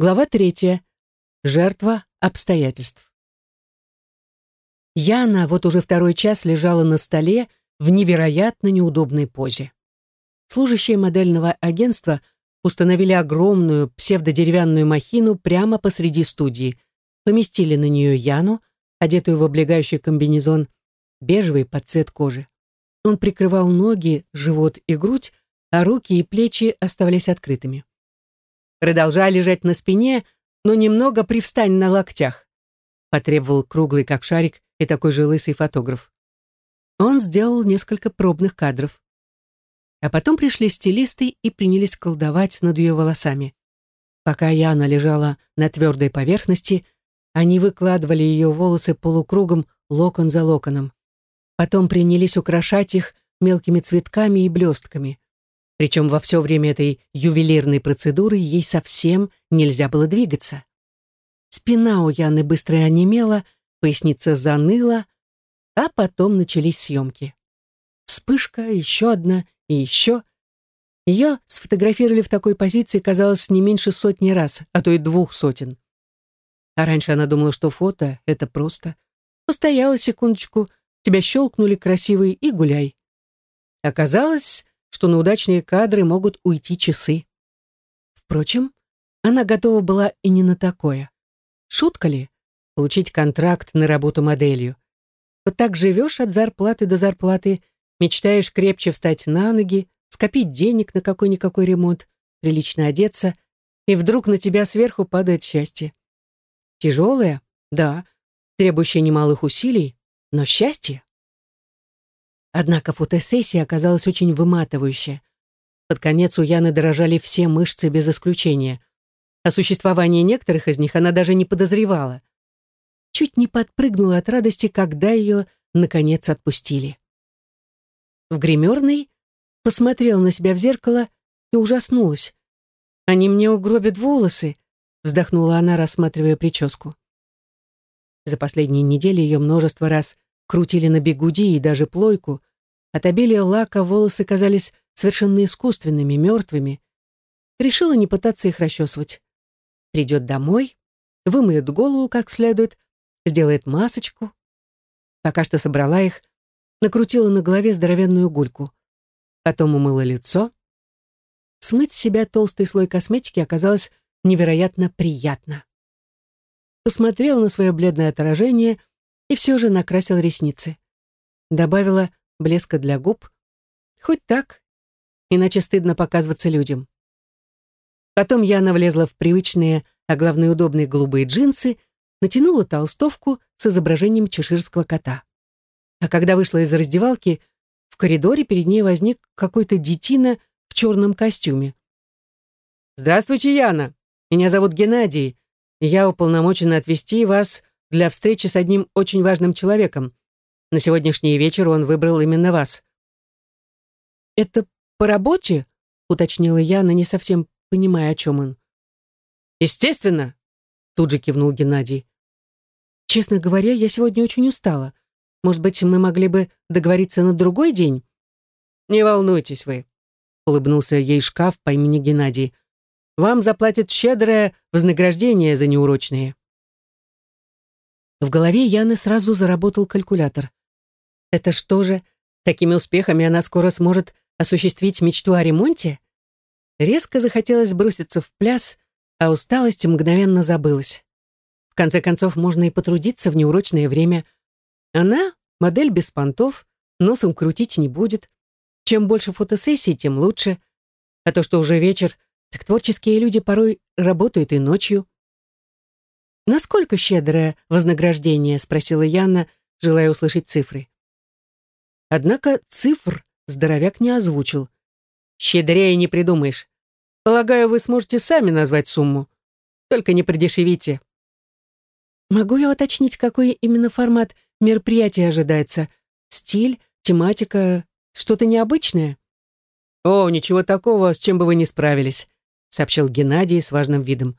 Глава третья. Жертва обстоятельств. Яна вот уже второй час лежала на столе в невероятно неудобной позе. Служащие модельного агентства установили огромную псевдодеревянную махину прямо посреди студии, поместили на нее Яну, одетую в облегающий комбинезон, бежевый под цвет кожи. Он прикрывал ноги, живот и грудь, а руки и плечи оставались открытыми. Продолжая лежать на спине, но немного привстань на локтях, потребовал круглый как шарик и такой же лысый фотограф. Он сделал несколько пробных кадров. А потом пришли стилисты и принялись колдовать над ее волосами. Пока Яна лежала на твердой поверхности, они выкладывали ее волосы полукругом, локон за локоном. Потом принялись украшать их мелкими цветками и блестками. Причем во все время этой ювелирной процедуры ей совсем нельзя было двигаться. Спина у Яны быстро онемела, поясница заныла, а потом начались съемки. Вспышка, еще одна и еще. Ее сфотографировали в такой позиции, казалось, не меньше сотни раз, а то и двух сотен. А раньше она думала, что фото — это просто. Постояла секундочку, тебя щелкнули красивый и гуляй. Оказалось, что на удачные кадры могут уйти часы. Впрочем, она готова была и не на такое. Шутка ли? Получить контракт на работу моделью. Вот так живешь от зарплаты до зарплаты, мечтаешь крепче встать на ноги, скопить денег на какой-никакой ремонт, прилично одеться, и вдруг на тебя сверху падает счастье. Тяжелое, да, требующее немалых усилий, но счастье. Однако фотосессия оказалась очень выматывающая. Под конец у Яны дрожали все мышцы без исключения. О существовании некоторых из них она даже не подозревала. Чуть не подпрыгнула от радости, когда ее, наконец, отпустили. В гримерной посмотрела на себя в зеркало и ужаснулась. «Они мне угробят волосы», вздохнула она, рассматривая прическу. За последние недели ее множество раз крутили на бегуди и даже плойку. От обилия лака волосы казались совершенно искусственными, мертвыми. Решила не пытаться их расчесывать. Придет домой, вымоет голову как следует, сделает масочку. Пока что собрала их, накрутила на голове здоровенную гульку. Потом умыла лицо. Смыть с себя толстый слой косметики оказалось невероятно приятно. Посмотрел на свое бледное отражение и все же накрасил ресницы. Добавила блеска для губ. Хоть так, иначе стыдно показываться людям. Потом Яна влезла в привычные, а главное удобные голубые джинсы, натянула толстовку с изображением чеширского кота. А когда вышла из раздевалки, в коридоре перед ней возник какой-то детина в черном костюме. «Здравствуйте, Яна!» Меня зовут Геннадий, я уполномочен отвезти вас для встречи с одним очень важным человеком. На сегодняшний вечер он выбрал именно вас». «Это по работе?» — уточнила я, но не совсем понимая, о чем он. «Естественно!» — тут же кивнул Геннадий. «Честно говоря, я сегодня очень устала. Может быть, мы могли бы договориться на другой день?» «Не волнуйтесь вы», — улыбнулся ей шкаф по имени Геннадий. Вам заплатят щедрое вознаграждение за неурочные. В голове Яны сразу заработал калькулятор. Это что же, такими успехами она скоро сможет осуществить мечту о ремонте? Резко захотелось броситься в пляс, а усталость мгновенно забылась. В конце концов, можно и потрудиться в неурочное время. Она — модель без понтов, носом крутить не будет. Чем больше фотосессий, тем лучше. А то, что уже вечер, так творческие люди порой работают и ночью. «Насколько щедрое вознаграждение?» — спросила Яна, желая услышать цифры. Однако цифр здоровяк не озвучил. «Щедрее не придумаешь. Полагаю, вы сможете сами назвать сумму. Только не придешевите». «Могу я уточнить, какой именно формат мероприятия ожидается? Стиль, тематика, что-то необычное?» «О, ничего такого, с чем бы вы не справились сообщил Геннадий с важным видом.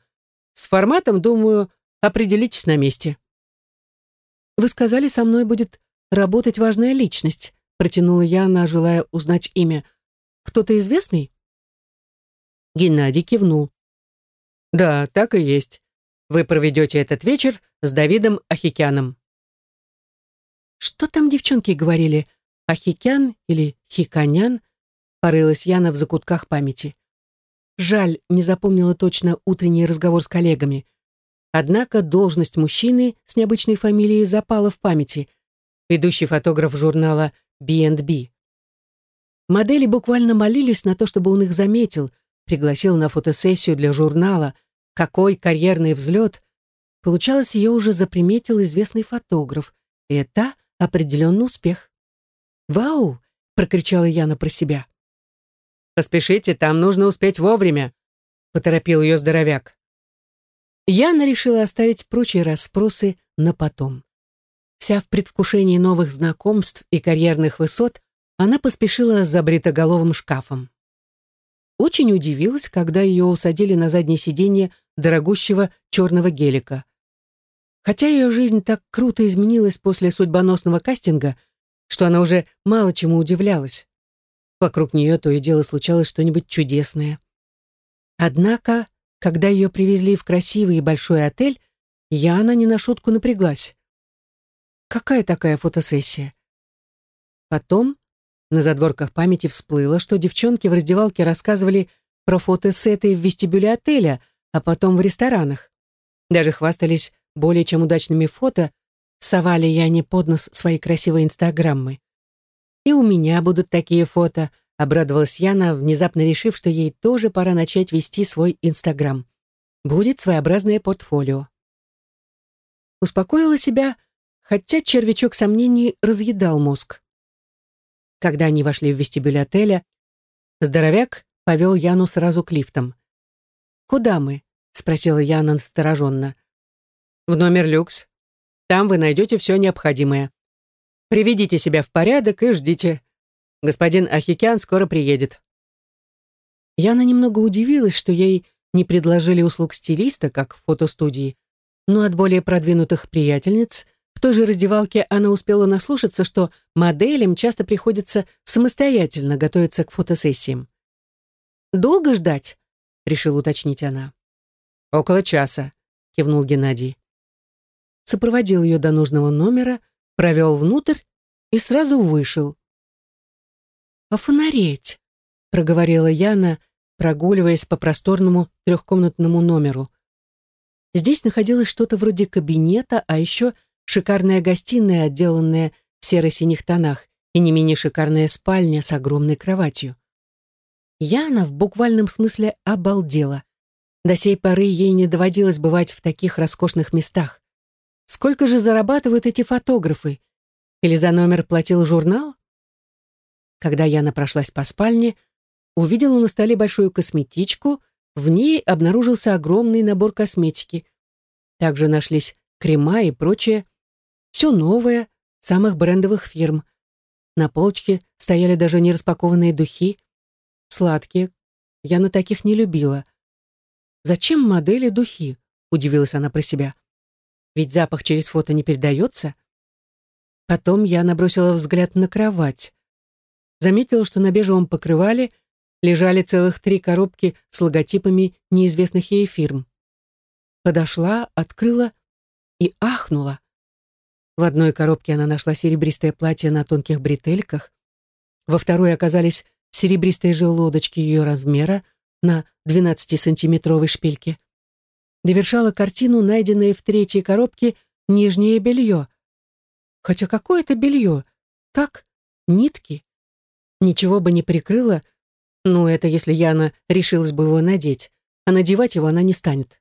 С форматом, думаю, определитесь на месте. Вы сказали, со мной будет работать важная личность, протянула Яна, желая узнать имя. Кто-то известный? Геннадий кивнул. Да, так и есть. Вы проведете этот вечер с Давидом Ахикяном. Что там девчонки говорили? Ахикян или Хиканян? Порылась Яна в закутках памяти. Жаль, не запомнила точно утренний разговор с коллегами. Однако должность мужчины с необычной фамилией запала в памяти. Ведущий фотограф журнала B&B. Модели буквально молились на то, чтобы он их заметил, пригласил на фотосессию для журнала. Какой карьерный взлет! Получалось, ее уже заприметил известный фотограф. И это определенный успех. «Вау!» — прокричала Яна про себя. «Поспешите, там нужно успеть вовремя», — поторопил ее здоровяк. Яна решила оставить прочие расспросы на потом. Вся в предвкушении новых знакомств и карьерных высот, она поспешила за бритоголовым шкафом. Очень удивилась, когда ее усадили на заднее сиденье дорогущего черного гелика. Хотя ее жизнь так круто изменилась после судьбоносного кастинга, что она уже мало чему удивлялась. Вокруг нее то и дело случалось что-нибудь чудесное. Однако, когда ее привезли в красивый и большой отель, Яна не на шутку напряглась. Какая такая фотосессия? Потом на задворках памяти всплыло, что девчонки в раздевалке рассказывали про фотосеты в вестибюле отеля, а потом в ресторанах. Даже хвастались более чем удачными фото, совали я не под нос свои красивые инстаграммы. «И у меня будут такие фото», — обрадовалась Яна, внезапно решив, что ей тоже пора начать вести свой инстаграм. Будет своеобразное портфолио. Успокоила себя, хотя червячок сомнений разъедал мозг. Когда они вошли в вестибюль отеля, здоровяк повел Яну сразу к лифтам. «Куда мы?» — спросила Яна настороженно. «В номер люкс. Там вы найдете все необходимое. Приведите себя в порядок и ждите. Господин Ахикян скоро приедет». Яна немного удивилась, что ей не предложили услуг стилиста, как в фотостудии, но от более продвинутых приятельниц — в той же раздевалке она успела наслушаться, что моделям часто приходится самостоятельно готовиться к фотосессиям. «Долго ждать?» — решил уточнить она. «Около часа», — кивнул Геннадий. Сопроводил ее до нужного номера, провел внутрь и сразу вышел. «Пофонареть», — проговорила Яна, прогуливаясь по просторному трехкомнатному номеру. Здесь находилось что-то вроде кабинета, а еще — шикарная гостиная, отделанная в серо-синих тонах, и не менее шикарная спальня с огромной кроватью. Яна в буквальном смысле обалдела. До сей поры ей не доводилось бывать в таких роскошных местах. Сколько же зарабатывают эти фотографы? Или за номер платил журнал? Когда Яна прошлась по спальне, увидела на столе большую косметичку, в ней обнаружился огромный набор косметики. Также нашлись крема и прочее. Все новое, самых брендовых фирм. На полочке стояли даже нераспакованные духи. Сладкие. Я на таких не любила. «Зачем модели духи?» — удивилась она про себя. «Ведь запах через фото не передается». Потом я набросила взгляд на кровать. Заметила, что на бежевом покрывале лежали целых три коробки с логотипами неизвестных ей фирм. Подошла, открыла и ахнула. В одной коробке она нашла серебристое платье на тонких бретельках, во второй оказались серебристые же лодочки ее размера на 12-сантиметровой шпильке. Довершала картину, найденное в третьей коробке, нижнее белье. Хотя какое это белье? Так, нитки. Ничего бы не прикрыло, ну, это если Яна решилась бы его надеть, а надевать его она не станет.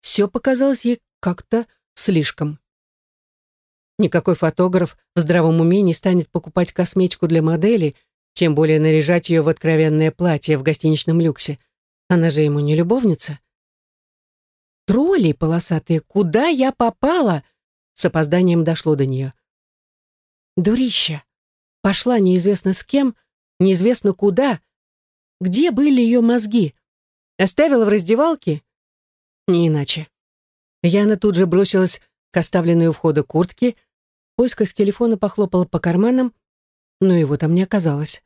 Все показалось ей как-то слишком. Никакой фотограф в здравом уме не станет покупать косметику для модели, тем более наряжать ее в откровенное платье в гостиничном люксе. Она же ему не любовница. Тролли полосатые, куда я попала? С опозданием дошло до нее. Дурища. Пошла неизвестно с кем, неизвестно куда. Где были ее мозги? Оставила в раздевалке? Не иначе. Яна тут же бросилась к оставленной у входа куртке, в поисках телефона похлопала по карманам, но его там не оказалось.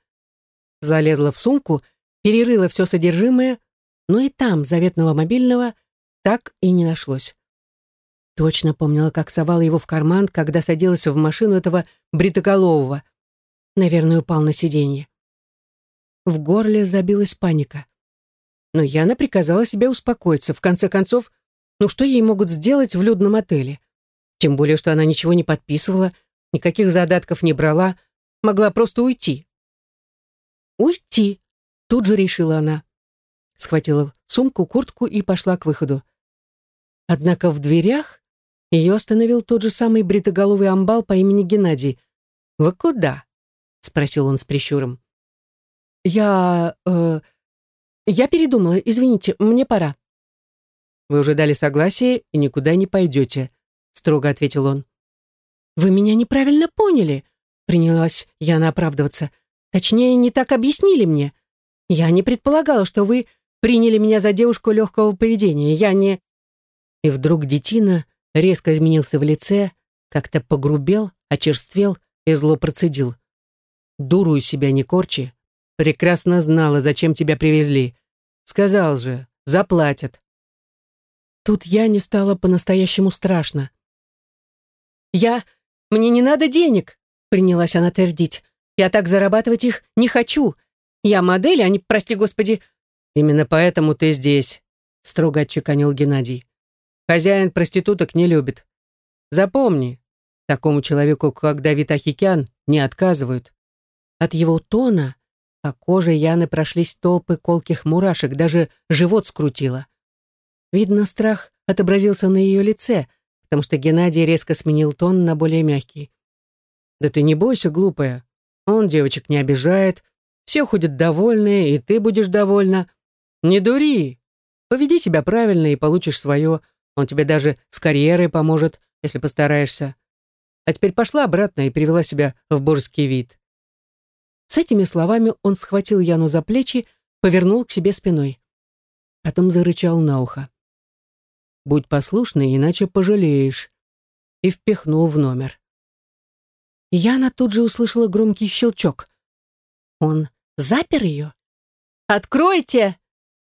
Залезла в сумку, перерыла все содержимое, но и там заветного мобильного так и не нашлось. Точно помнила, как совала его в карман, когда садилась в машину этого бритоголового. Наверное, упал на сиденье. В горле забилась паника. Но Яна приказала себе успокоиться. В конце концов, ну что ей могут сделать в людном отеле? Тем более, что она ничего не подписывала, никаких задатков не брала, могла просто уйти. «Уйти!» — тут же решила она. Схватила сумку, куртку и пошла к выходу. Однако в дверях ее остановил тот же самый бритоголовый амбал по имени Геннадий. «Вы куда?» — спросил он с прищуром. «Я... Э, я передумала. Извините, мне пора». «Вы уже дали согласие и никуда не пойдете», — строго ответил он. «Вы меня неправильно поняли», — принялась Яна оправдываться. «Точнее, не так объяснили мне. Я не предполагала, что вы приняли меня за девушку легкого поведения. Я не...» И вдруг детина резко изменился в лице, как-то погрубел, очерствел и зло процедил. «Дуру из себя не корчи. Прекрасно знала, зачем тебя привезли. Сказал же, заплатят». Тут я не стала по-настоящему страшно. «Я... Мне не надо денег», — принялась она твердить. «Я так зарабатывать их не хочу. Я модель, а не, прости господи...» «Именно поэтому ты здесь», — строго отчеканил Геннадий. Хозяин проституток не любит. Запомни, такому человеку, как Давид Ахикян, не отказывают. От его тона по коже Яны прошлись толпы колких мурашек, даже живот скрутило. Видно, страх отобразился на ее лице, потому что Геннадий резко сменил тон на более мягкий. «Да ты не бойся, глупая. Он девочек не обижает, все ходят довольные, и ты будешь довольна. Не дури. Поведи себя правильно и получишь свое. Он тебе даже с карьерой поможет, если постараешься. А теперь пошла обратно и привела себя в божеский вид». С этими словами он схватил Яну за плечи, повернул к себе спиной. Потом зарычал на ухо. «Будь послушной, иначе пожалеешь», и впихнул в номер. Яна тут же услышала громкий щелчок. Он запер ее? «Откройте!»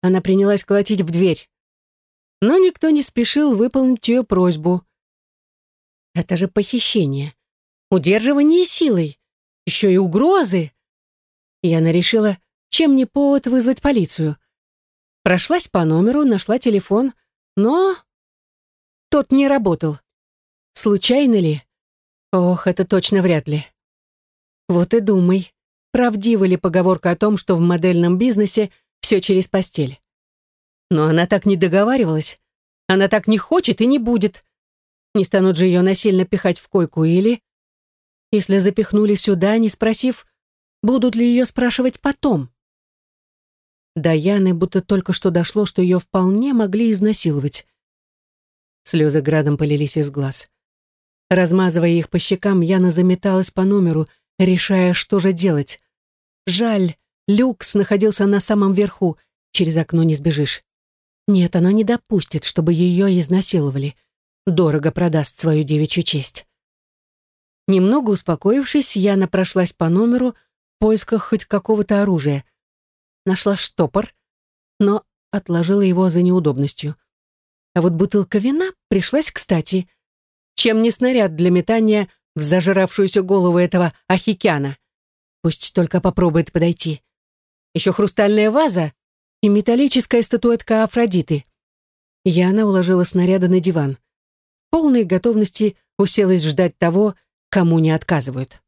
Она принялась колотить в дверь но никто не спешил выполнить ее просьбу. Это же похищение, удерживание силой, еще и угрозы. Яна решила, чем не повод вызвать полицию. Прошлась по номеру, нашла телефон, но тот не работал. Случайно ли? Ох, это точно вряд ли. Вот и думай, правдива ли поговорка о том, что в модельном бизнесе все через постель. Но она так не договаривалась. Она так не хочет и не будет. Не станут же ее насильно пихать в койку или... Если запихнули сюда, не спросив, будут ли ее спрашивать потом? До Яны будто только что дошло, что ее вполне могли изнасиловать. Слезы градом полились из глаз. Размазывая их по щекам, Яна заметалась по номеру, решая, что же делать. Жаль, люкс находился на самом верху, через окно не сбежишь. Нет, она не допустит, чтобы ее изнасиловали. Дорого продаст свою девичью честь. Немного успокоившись, Яна прошлась по номеру поисках хоть какого-то оружия. Нашла штопор, но отложила его за неудобностью. А вот бутылка вина пришлась кстати. Чем не снаряд для метания в зажиравшуюся голову этого ахикяна? Пусть только попробует подойти. Еще хрустальная ваза и металлическая статуэтка Афродиты. Яна уложила снаряды на диван. В полной готовности уселась ждать того, кому не отказывают.